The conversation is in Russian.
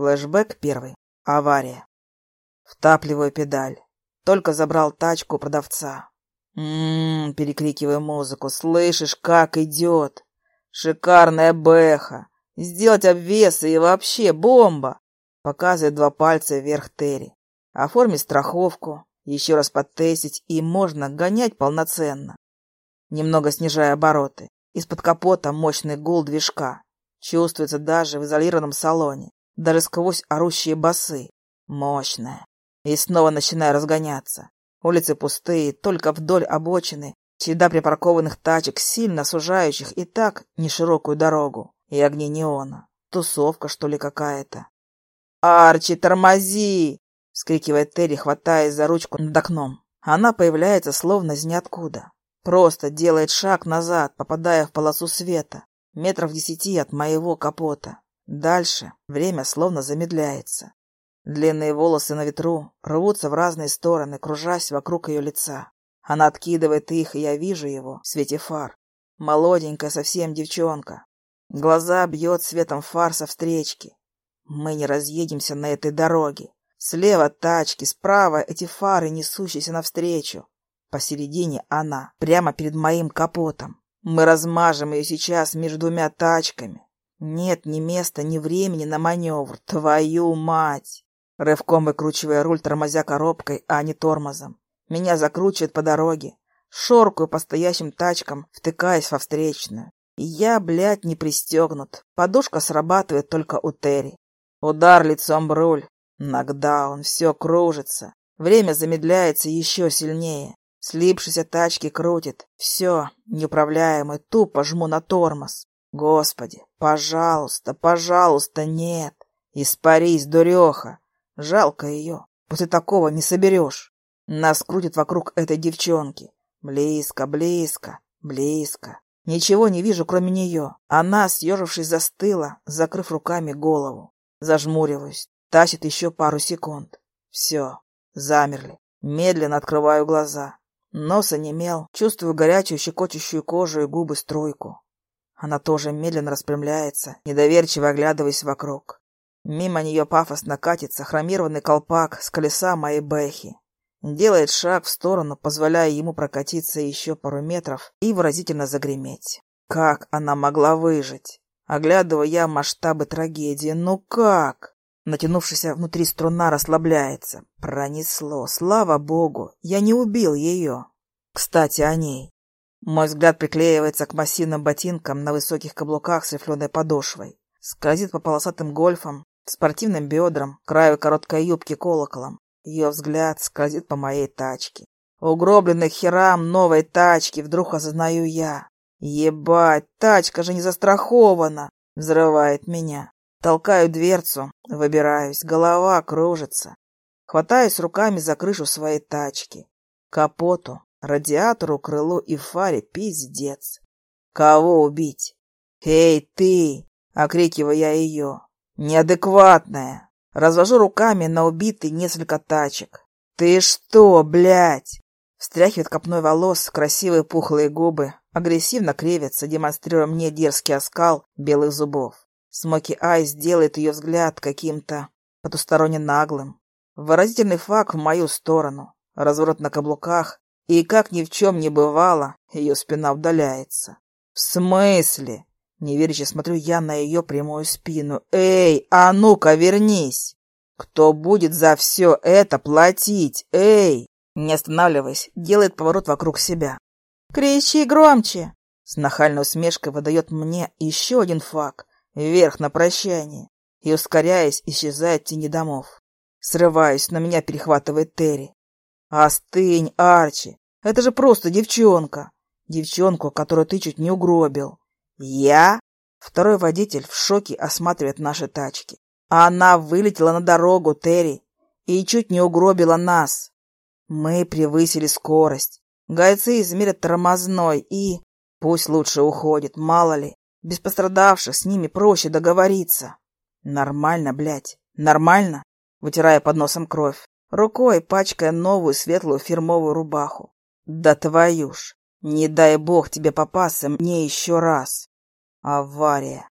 Флэшбэк первый. Авария. Втапливаю педаль. Только забрал тачку у продавца. Ммм, перекрикиваю музыку. Слышишь, как идет? Шикарная бэха. Сделать обвесы и вообще бомба. Показывает два пальца вверх Терри. Оформить страховку, еще раз подтестить, и можно гонять полноценно. Немного снижая обороты. Из-под капота мощный гул движка. Чувствуется даже в изолированном салоне. Даже сквозь орущие басы. Мощная. И снова начинаю разгоняться. Улицы пустые, только вдоль обочины. Череда припаркованных тачек, сильно сужающих и так неширокую дорогу. И огни неона. Тусовка, что ли, какая-то. «Арчи, тормози!» — вскрикивает Терри, хватаясь за ручку над окном. Она появляется словно из ниоткуда. Просто делает шаг назад, попадая в полосу света. Метров десяти от моего капота. Дальше время словно замедляется. Длинные волосы на ветру рвутся в разные стороны, кружась вокруг ее лица. Она откидывает их, и я вижу его в свете фар. Молоденькая совсем девчонка. Глаза бьет светом фар со встречки. Мы не разъедемся на этой дороге. Слева тачки, справа эти фары, несущиеся навстречу. Посередине она, прямо перед моим капотом. Мы размажем ее сейчас между двумя тачками. Нет ни места, ни времени на маневр. Твою мать! Рывком выкручивая руль, тормозя коробкой, а не тормозом. Меня закручивает по дороге. Шоркаю по стоящим тачкам, втыкаясь во встречную. Я, блядь, не пристегнут. Подушка срабатывает только у Терри. Удар лицом в руль. Нокдаун, все кружится. Время замедляется еще сильнее. Слипшиеся тачки крутит. Все, неуправляемый, тупо жму на тормоз. Господи, пожалуйста, пожалуйста, нет. Испарись, дуреха. Жалко ее. После такого не соберешь. Нас крутит вокруг этой девчонки. Близко, близко, близко. Ничего не вижу, кроме нее. Она, съежившись, застыла, закрыв руками голову. Зажмуриваюсь. Тащит еще пару секунд. Все. Замерли. Медленно открываю глаза. Нос онемел. Чувствую горячую, щекочущую кожу и губы струйку. Она тоже медленно распрямляется, недоверчиво оглядываясь вокруг. Мимо нее пафосно катится хромированный колпак с колеса моей бэхи. Делает шаг в сторону, позволяя ему прокатиться еще пару метров и выразительно загреметь. Как она могла выжить? Оглядывая я масштабы трагедии. Ну как? Натянувшаяся внутри струна расслабляется. Пронесло. Слава богу, я не убил ее. Кстати, о ней. Мой взгляд приклеивается к массивным ботинкам на высоких каблуках с рифленой подошвой. Скользит по полосатым гольфам, спортивным бедрам, краю короткой юбки колоколом. Ее взгляд скользит по моей тачке. Угробленный херам новой тачки, вдруг осознаю я. Ебать, тачка же не застрахована! Взрывает меня. Толкаю дверцу, выбираюсь, голова кружится. Хватаюсь руками за крышу своей тачки. Капоту, радиатору, крылу и фаре пиздец. Кого убить? «Эй, ты!» — окрикиваю я ее. Неадекватная. Развожу руками на убитый несколько тачек. Ты что, блядь? Встряхивает копной волос, красивые пухлые губы, агрессивно кривятся, демонстрируя мне дерзкий оскал белых зубов. Смоки Айс делает ее взгляд каким-то потусторонне наглым. Выразительный факт в мою сторону. Разворот на каблуках, и, как ни в чем не бывало, ее спина удаляется. «В смысле?» Неверяще смотрю я на ее прямую спину. «Эй, а ну-ка, вернись! Кто будет за все это платить? Эй!» Не останавливаясь, делает поворот вокруг себя. «Кричи громче!» С нахальной усмешкой выдает мне еще один факт. Вверх на прощание. И, ускоряясь, исчезает тени домов. Срываюсь, на меня перехватывает Терри. «Остынь, Арчи! Это же просто девчонка! Девчонку, которую ты чуть не угробил!» «Я?» Второй водитель в шоке осматривает наши тачки. Она вылетела на дорогу, Терри, и чуть не угробила нас. Мы превысили скорость. Гайцы измерят тормозной и... Пусть лучше уходит, мало ли. Без пострадавших с ними проще договориться. Нормально, блядь, нормально? Вытирая под носом кровь. Рукой пачкая новую светлую фирмовую рубаху. Да твою ж, не дай бог тебе попасться мне еще раз. Авария.